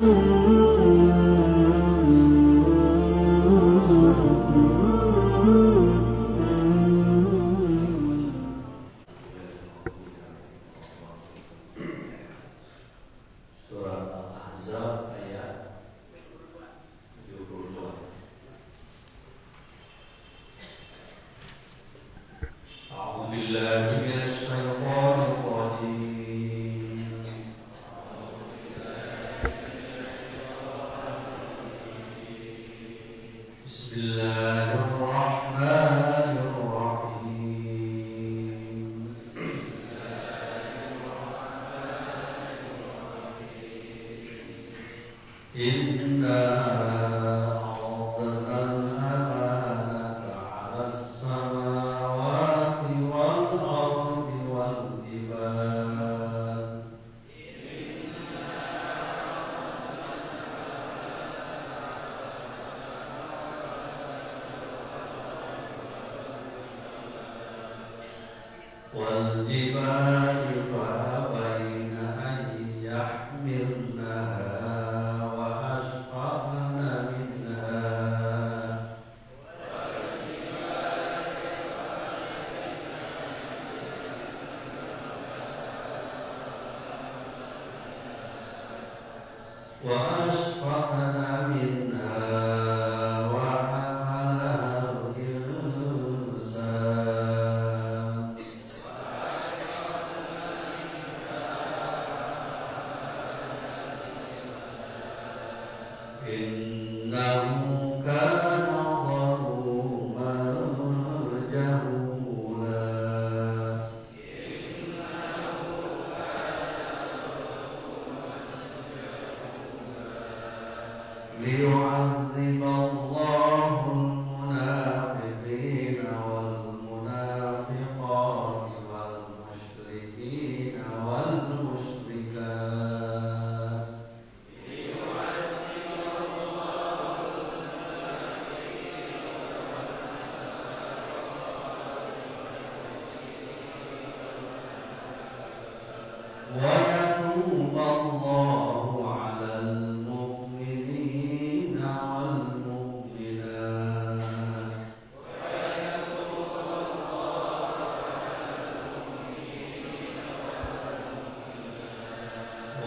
Ooh. إنه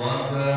one person.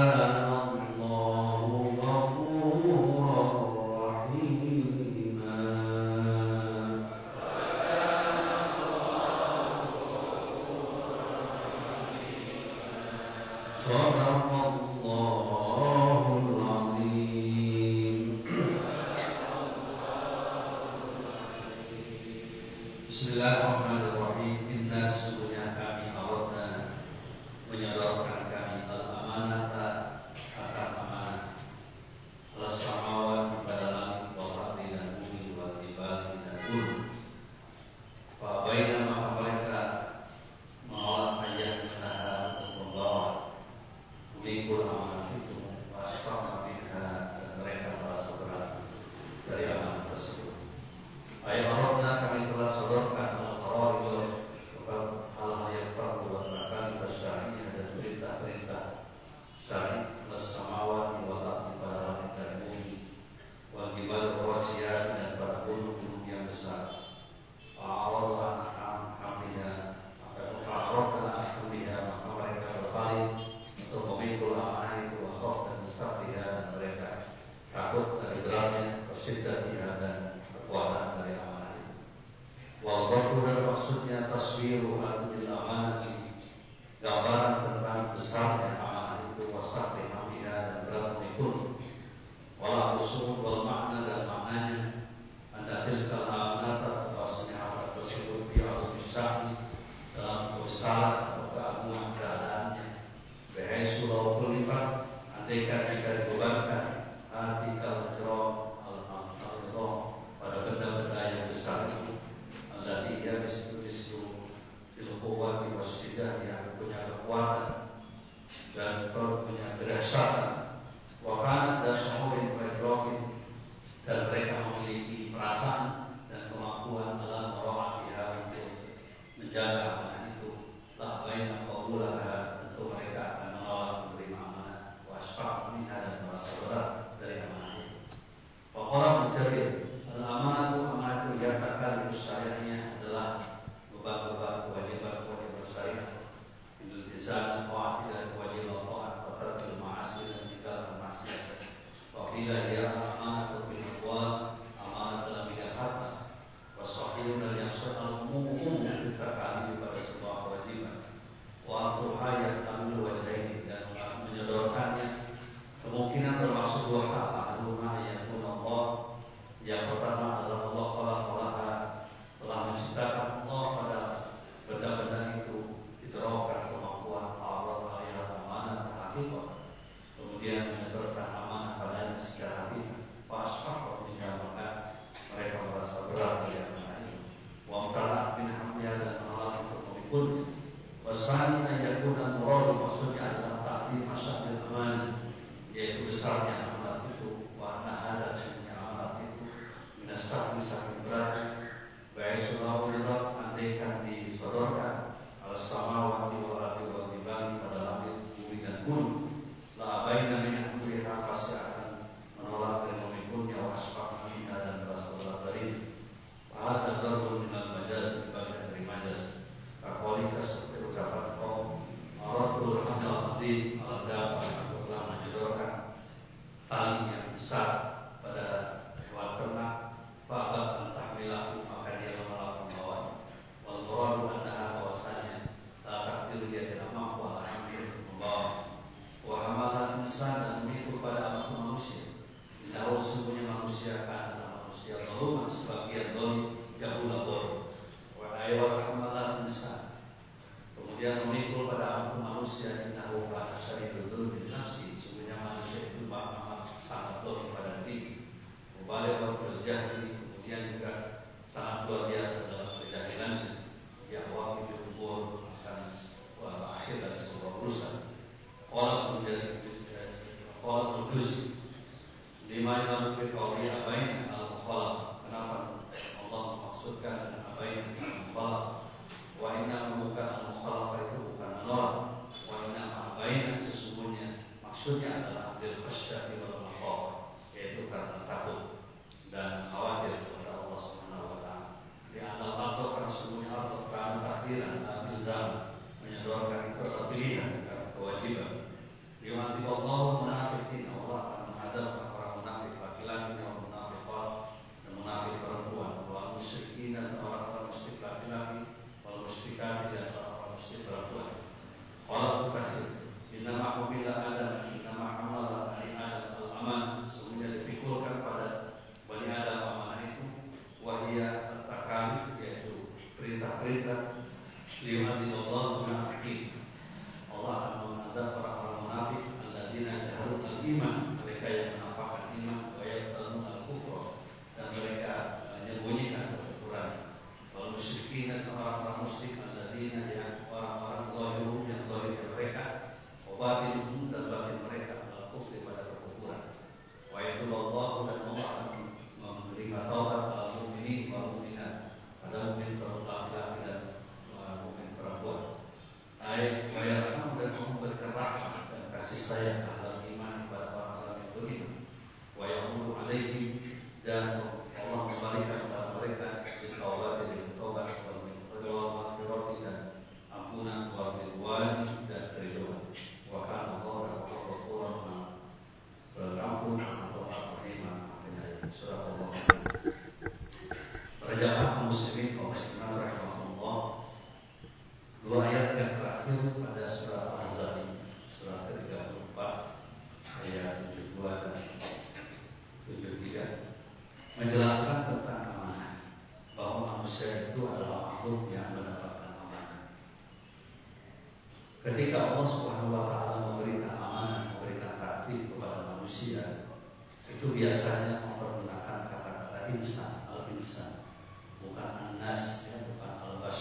Wa qila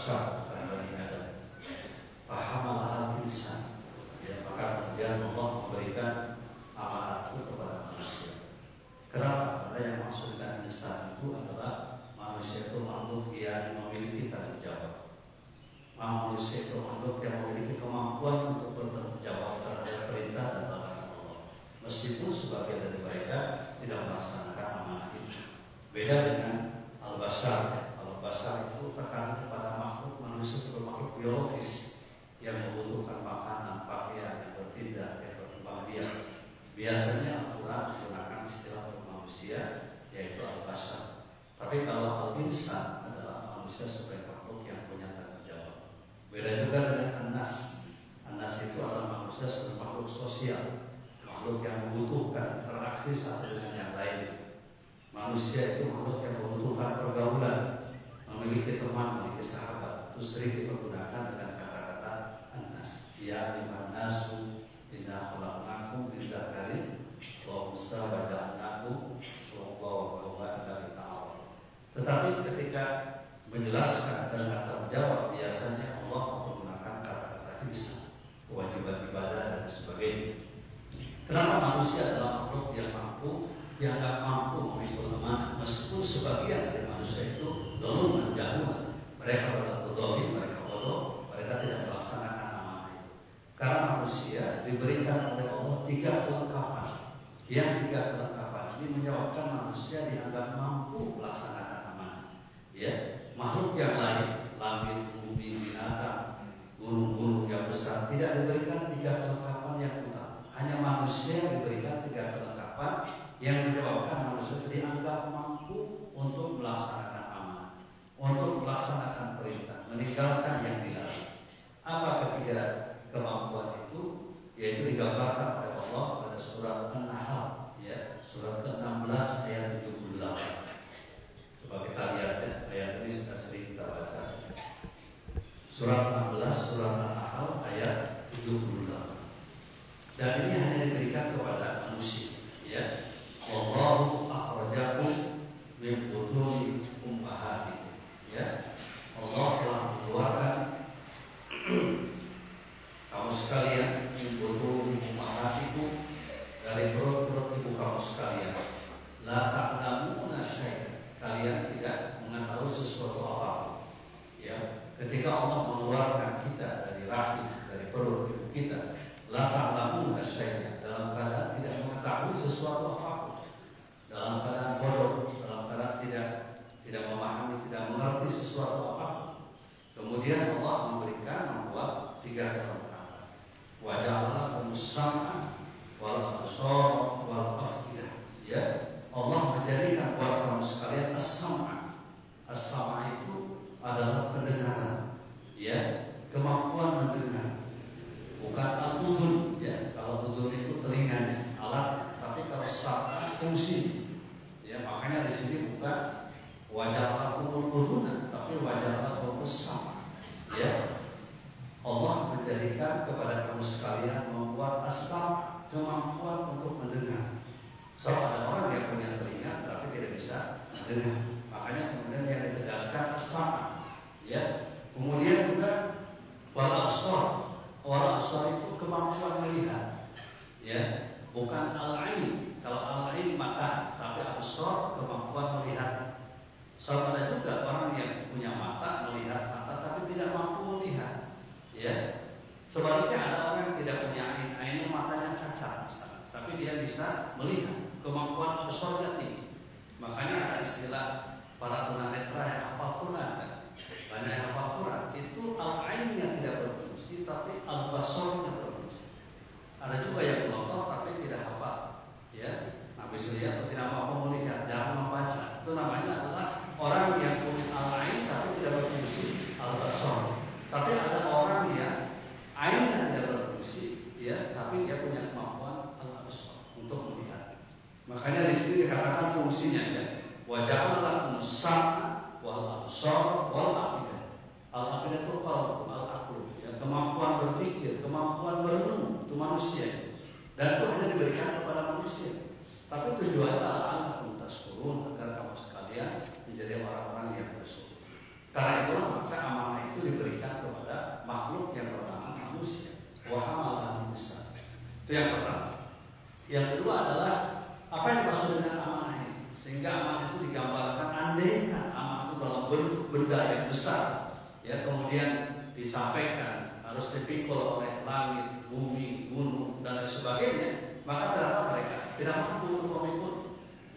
God. Makhluk yang membutuhkan interaksi satu dengan yang lain. Manusia itu makhluk yang membutuhkan pergaulan, memiliki teman, memiliki sahabat. Itu sering dipergunakan dengan kata-kata anas. Ya ayuhan nasu inna khalaqnakum min dzakarin wa unsa wa ja'alnakum syu'uban wa. Tetapi ketika menjelaskan dengan tanggung jawab biasanya Allah menggunakan kata-kata insan, kewajiban ibadah dan sebagainya. Kenapa manusia adalah makhluk yang mampu yang nggak mampu memikul amanah meskipun sebagian dari manusia itu belum menjauh mereka adalah bodoh mereka bodoh mereka tidak melaksanakan amanah itu. Karena manusia diberikan oleh Allah tiga kelengkapan. Yang tiga kelengkapan ini menyebabkan manusia dianggap mampu melaksanakan amanah. Ya makhluk yang lain langit bumi binatang gunung-gunung yang besar tidak diberikan tiga kelengkapan hanya manusia yang diberikan tiga kelengkapan yang menyebabkan manusia dianggap mampu untuk melaksanakan amanah, untuk melaksanakan perintah, meninggalkan yang dilarang. Apa ketiga kemampuan itu? Yaitu digambarkan oleh Allah pada surat An-Nahl, ya, surat ke-16 ayat 78. Coba kita lihat ya, ayat ini sudah sering kita baca. Surat 16, surat An-Nahl ayat 78. Dan ini hanya diberikan kepada manusia, ya. Allahu akhrajakum min butuni ummahatikum. Ya. Allah telah mengeluarkan kamu sekalian min butuni ummahatikum dari perut-perut ibu kamu sekalian. La ta'lamuna syai'an. Kalian tidak mengetahui sesuatu apa pun. Ya. Ketika Allah mengeluarkan kita dari rahim, dari perut ibu kita, la ta'lamuna dalam keadaan tidak mengetahui sesuatu apa pun dalam keadaan bodoh, dalam keadaan tidak tidak memahami, tidak mengerti sesuatu apa pun. Kemudian Allah memberikan membuat tiga kelengkapan. Wajah Allah sama wal benda yang besar, ya kemudian disampaikan harus dipikul oleh langit, bumi, gunung dan lain sebagainya, maka ternyata mereka tidak mampu untuk memikul.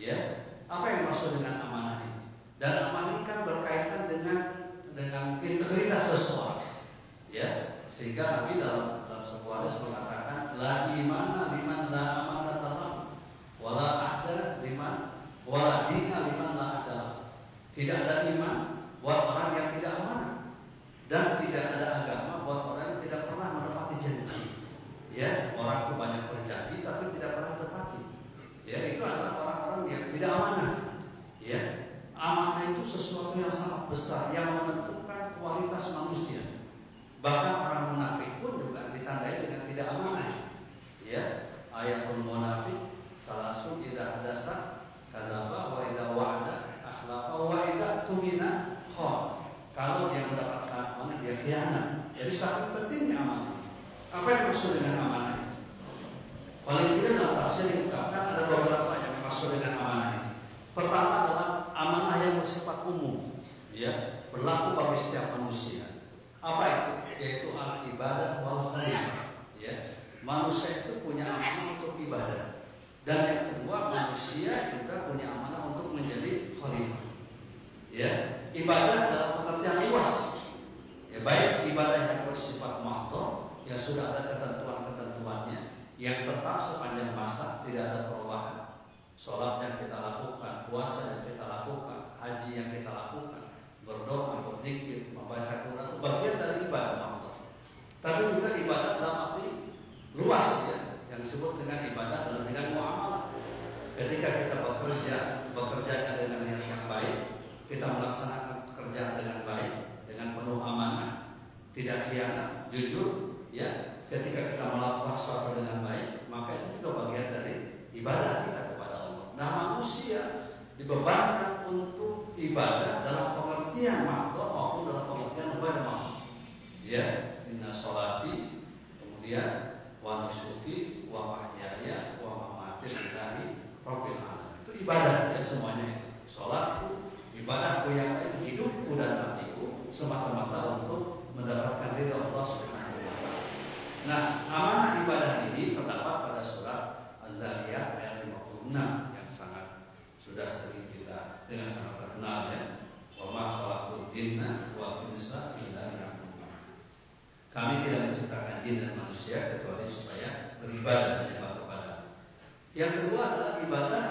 Ya, Apa yang maksud dengan amanah ini? Dan amanah ini kan berkaitan dengan dengan integritas seseorang. Ya, sehingga Nabi dalam, dalam sebuah hadis mengatakan la imana liman la amanah lahu wala ahda liman wala dina liman la ahda Tidak ada iman buat orang yang tidak amanah dan tidak ada agama buat orang yang tidak pernah menepati janji. Ya, orang itu banyak berjanji tapi tidak pernah tepati. Ya, itu adalah orang-orang yang tidak amanah. Ya, amanah itu sesuatu yang sangat besar yang menentukan kualitas manusia. Bahkan orang munafik pun juga ditandai dengan tidak amanah. Ya, ayatul munafik tidak ada sah kadzaba wa idza wa'ada akhlaqa wa idza tumina khon. Kalau dia mendapatkan amanah dia khianat. Jadi sangat pentingnya amanah. Apa yang maksud dengan amanah? Paling tidak dalam tafsir diungkapkan ada beberapa yang maksud dengan amanah. Pertama adalah amanah yang bersifat umum, ya berlaku bagi setiap manusia. Apa itu? Yaitu al ibadah wal khalifah. Manusia itu punya amanah untuk ibadah. Dan yang kedua, manusia juga punya amanah untuk menjadi khalifah. Ya, ibadah dalam pengertian luas. Ya, baik ibadah yang bersifat mahdoh yang sudah ada ketentuan-ketentuannya yang tetap sepanjang masa tidak ada perubahan. Sholat yang kita lakukan, puasa yang kita lakukan, haji yang kita lakukan, berdoa, berzikir, membaca Quran itu bagian dari ibadah Allah. Tapi juga ibadah dalam arti luas ya, yang disebut dengan ibadah dalam bidang muamalah. Ketika kita bekerja, bekerjanya dengan niat yang baik, kita melaksanakan pekerjaan dengan baik, dengan penuh amanah, tidak khianat, jujur, ya ketika kita melakukan sesuatu dengan baik, maka itu juga bagian dari ibadah kita kepada Allah. Nah manusia dibebankan untuk ibadah dalam pengertian makdo maupun dalam pengertian ibadah Ya, inna sholati, kemudian wa nusuki, wa mahyaya, wa mamati lillahi rabbil alamin. Itu ibadah ya semuanya. Sholatku, ibadahku yang lain, hidupku dan matiku semata-mata untuk mendapatkan ridha Allah Subhanahu Nah, amanah ibadah ini terdapat pada surat Al-Zariyah ayat 56 yang sangat sudah sering kita dengan sangat terkenal ya. Wa ma khalaqul jinna wal insa illa liya'budun. Kami tidak menciptakan jin dan manusia kecuali supaya beribadah menyembah kepada Yang kedua adalah ibadah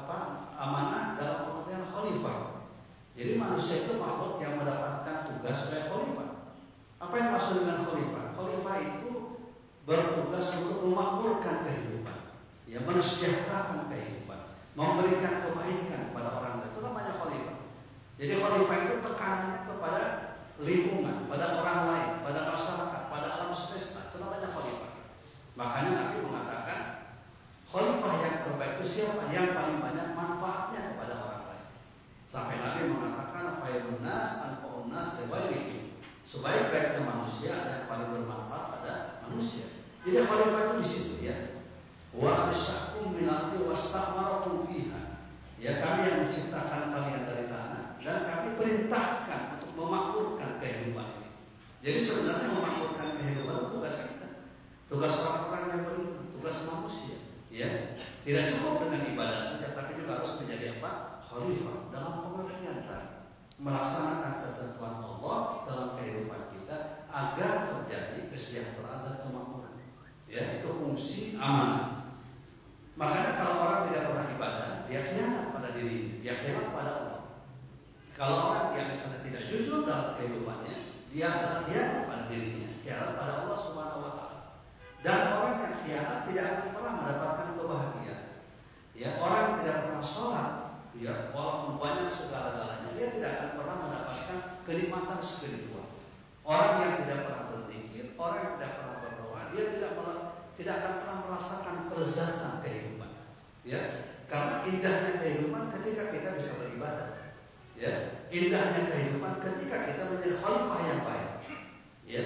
apa amanah dalam pengertian khalifah. Jadi manusia itu makhluk yang mendapatkan tugas sebagai khalifah. Apa yang maksud dengan khalifah? Khalifah itu bertugas untuk memakmurkan kehidupan, ya mensejahterakan kehidupan, memberikan kebaikan kepada orang lain. Itu namanya khalifah. Jadi khalifah itu tekanannya kepada lingkungan, pada orang lain, pada masyarakat, pada alam semesta. Itu namanya khalifah. Makanya Nabi mengatakan khalifah yang terbaik itu siapa? Yang paling banyak manfaatnya kepada orang lain. Sampai Nabi mengatakan khairun nas anfa'un nas Sebaik-baiknya manusia ada paling bermanfaat pada manusia. Jadi khalifah itu di situ ya. Wa asyakum min ardi wastamarakum fiha. Ya kami yang menciptakan kalian dari tanah dan kami perintahkan untuk memakmurkan kehidupan ini. Jadi sebenarnya memakmurkan kehidupan itu tugas kita. Tugas orang-orang yang beriman, tugas manusia. Ya, tidak cukup dengan ibadah saja, tapi juga harus menjadi apa? Khalifah dalam pengertian tadi melaksanakan ketentuan Allah dalam kehidupan kita agar terjadi kesejahteraan dan kemakmuran. Ya, itu fungsi amanah. Makanya kalau orang tidak pernah ibadah, dia khianat pada diri, dia khianat pada Allah. Kalau orang yang misalnya tidak jujur dalam kehidupannya, dia adalah khianat pada dirinya, khianat pada Allah Subhanahu wa taala. Dan orang yang khianat tidak akan pernah mendapatkan kebahagiaan. Ya, orang yang tidak pernah sholat, ya walaupun banyak dia tidak akan pernah mendapatkan kenikmatan spiritual. Orang yang tidak pernah berzikir, orang yang tidak pernah berdoa, dia tidak tidak akan pernah merasakan kelezatan kehidupan. Ya, karena indahnya kehidupan ketika kita bisa beribadah. Ya, indahnya kehidupan ketika kita menjadi khalifah yang baik. Ya,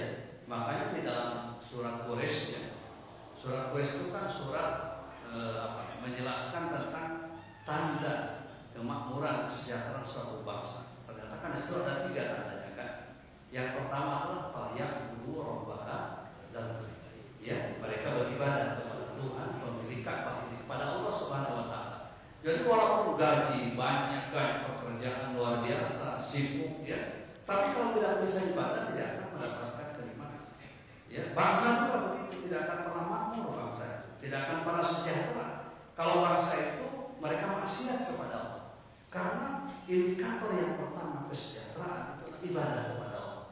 makanya di dalam surat Quraisy ya, surat Quraisy itu kan surat eh, apa, menjelaskan tentang tanda kemakmuran kesejahteraan suatu bangsa. Ternyata kan itu ada tiga tandanya kan. Yang pertama adalah falyak dulu robbah dan ya mereka beribadah kepada Tuhan pemilik Ka'bah ini kepada Allah Subhanahu Wa Taala. Jadi walaupun gaji banyak, gaji pekerjaan luar biasa, sibuk ya. Tapi kalau tidak bisa ibadah tidak akan mendapatkan keimanan. Ya, bangsa juga begitu, tidak akan pernah makmur bangsa itu, tidak akan pernah sejahtera. Kalau bangsa itu mereka maksiat kepada Allah. Karena indikator yang pertama kesejahteraan adalah ibadah kepada Allah.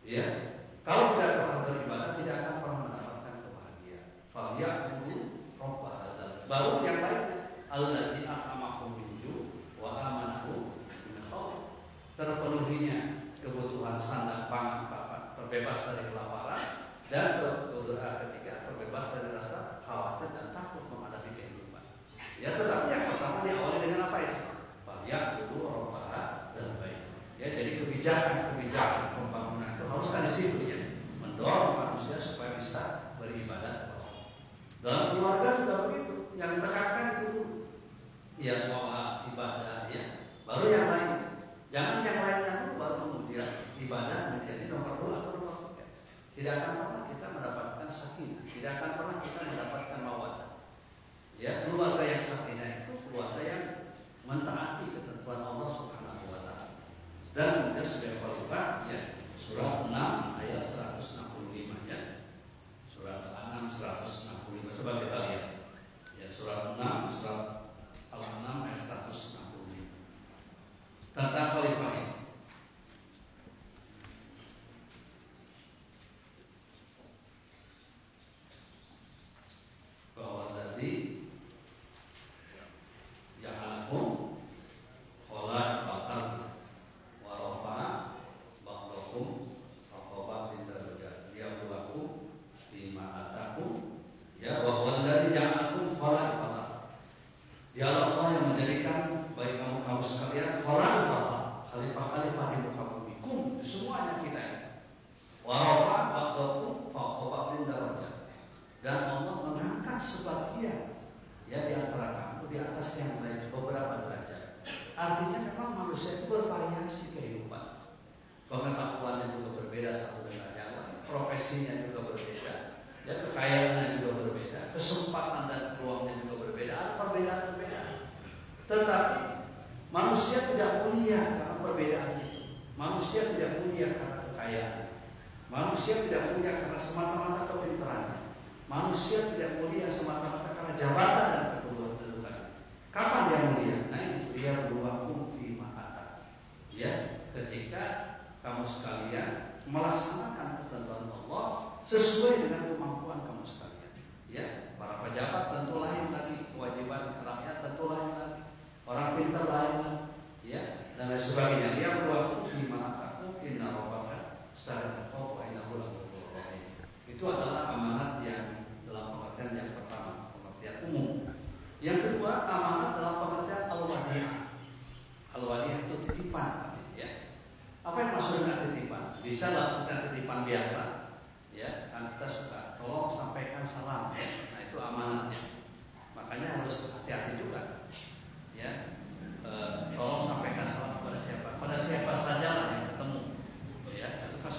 Ya, kalau tidak pernah beribadah tidak akan pernah mendapatkan kebahagiaan. Falyaqudu rabb hadzal. Baru yang lainnya alladzi at'amahum min wa amanahu min khawf. Terpenuhinya kebutuhan sandang pangan terbebas dari kelaparan dan ketiga terbebas dari rasa khawatir dan takut menghadapi kehidupan. Ya tetapi yang pertama diawali dengan apa itu? Ya itu robbah dan baik. Ya jadi kebijakan-kebijakan pembangunan itu harus dari situ ya, mendorong manusia supaya bisa beribadah dalam keluarga juga begitu. Yang ditekankan itu dulu. Ya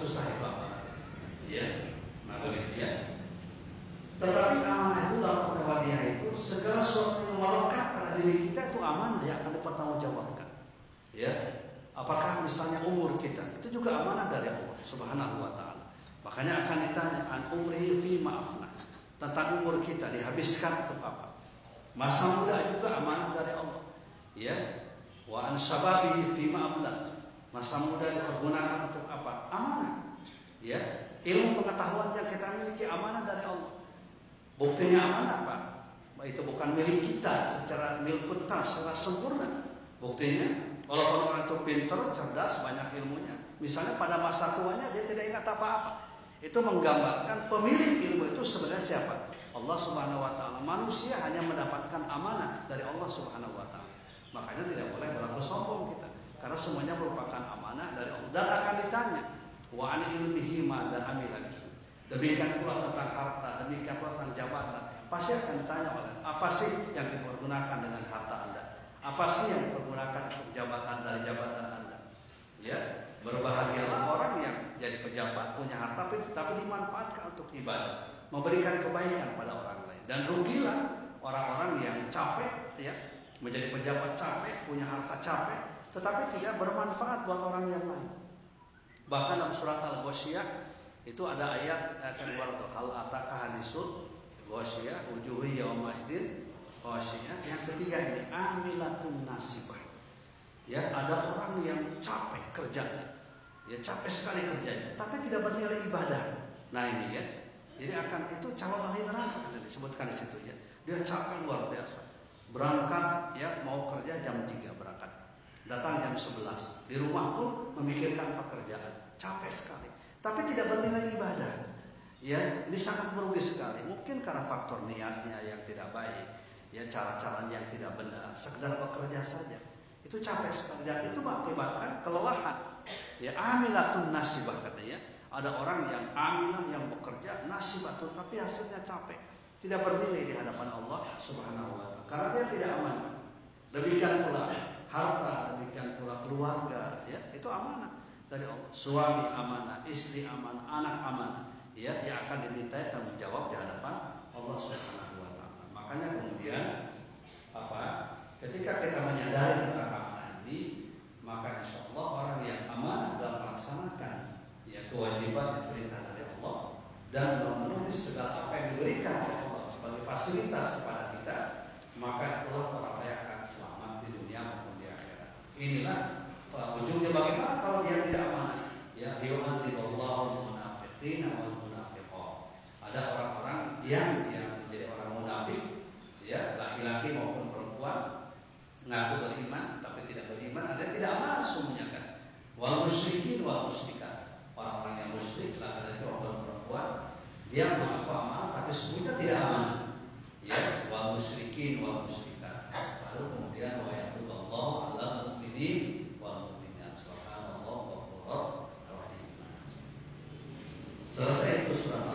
susah itu amanat, ya. Nah begitu ya. Tetapi amanah itu dalam pertawadiah itu segala sesuatu yang melekat pada diri kita itu amanah yang akan dipertanggungjawabkan. Ya, apakah misalnya umur kita itu juga amanah dari Allah Subhanahu Wa Taala. Makanya akan ditanya an umrihi fi maafna tentang umur kita dihabiskan untuk apa? Masa muda juga amanah dari Allah. Ya, wa an shababihi fi ma'abla. Masa muda dipergunakan untuk apa? Amanah. Ya, ilmu pengetahuan yang kita miliki amanah dari Allah. Buktinya amanah apa? Itu bukan milik kita secara milik kita secara sempurna. Buktinya, walaupun orang itu pintar, cerdas, banyak ilmunya. Misalnya pada masa tuanya dia tidak ingat apa-apa. Itu menggambarkan pemilik ilmu itu sebenarnya siapa? Allah Subhanahu wa taala. Manusia hanya mendapatkan amanah dari Allah Subhanahu wa taala. Makanya tidak boleh berlaku sombong kita. Karena semuanya merupakan amanah dari Allah dan akan ditanya wa an ilmihi ma amila bihi. Demikian pula tentang harta, demikian pula tentang jabatan. Pasti akan ditanya oleh apa sih yang dipergunakan dengan harta Anda? Apa sih yang dipergunakan untuk jabatan dari jabatan Anda? Ya, berbahagialah orang yang jadi pejabat punya harta tapi, tapi dimanfaatkan untuk ibadah, memberikan kebaikan pada orang lain. Dan rugilah orang-orang yang capek ya menjadi pejabat capek, punya harta capek, tetapi tidak bermanfaat buat orang yang lain. Bahkan dalam surat Al-Ghasyiyah itu ada ayat akan tuh hal ataka hadisul ghasyiyah wujuhi yauma idin ghasyiyah. Yang ketiga ini amilatun nasibah. Ya, ada orang yang capek kerjanya. Ya capek sekali kerjanya, tapi tidak bernilai ibadah. Nah ini ya. Jadi akan itu calon ahli neraka disebutkan di situ ya. Dia capek luar biasa Berangkat ya mau kerja jam 3 berangkat. Datang jam 11. Di rumah pun memikirkan pekerjaan. Capek sekali. Tapi tidak bernilai ibadah. Ya, ini sangat merugi sekali. Mungkin karena faktor niatnya yang tidak baik, ya cara-cara yang tidak benar, sekedar bekerja saja. Itu capek sekali dan itu mengakibatkan kelelahan. Ya, amilatun nasibah katanya. Ada orang yang amilah yang bekerja nasibatun tapi hasilnya capek tidak bernilai di hadapan Allah Subhanahu wa taala karena dia tidak amanah. Demikian pula harta, demikian pula keluarga, ya, itu amanah dari Allah. Suami amanah, istri amanah, anak amanah, ya, yang akan diminta tanggung jawab di hadapan Allah Subhanahu wa taala. Makanya kemudian apa? Ketika kita menyadari tentang amanah ini, maka insya Allah orang yang amanah dalam melaksanakan ya kewajiban yang perintah dari Allah dan memenuhi segala apa yang diberikan oleh Allah sebagai fasilitas kepada kita, maka itulah orang lain akan selamat di dunia maupun di akhirat. Inilah uh, ujungnya bagaimana kalau dia tidak amanah. Ya, yu'adzibullahu munafiqin wal munafiqat. Ada orang-orang yang yang menjadi orang munafik, ya, laki-laki maupun perempuan ngaku beriman tapi tidak beriman, ada tidak amanah semuanya kan. Wal musyrikin wal musyrikat. Orang-orang yang musyrik laki-laki maupun perempuan dia mengaku amanah tapi sesungguhnya tidak amanah. Ya, wal musyrikin wal musyrikat. Lalu kemudian wa Allah ala mu'minin wal mu'minat. Subhanallah wa rahim. Selesai itu surat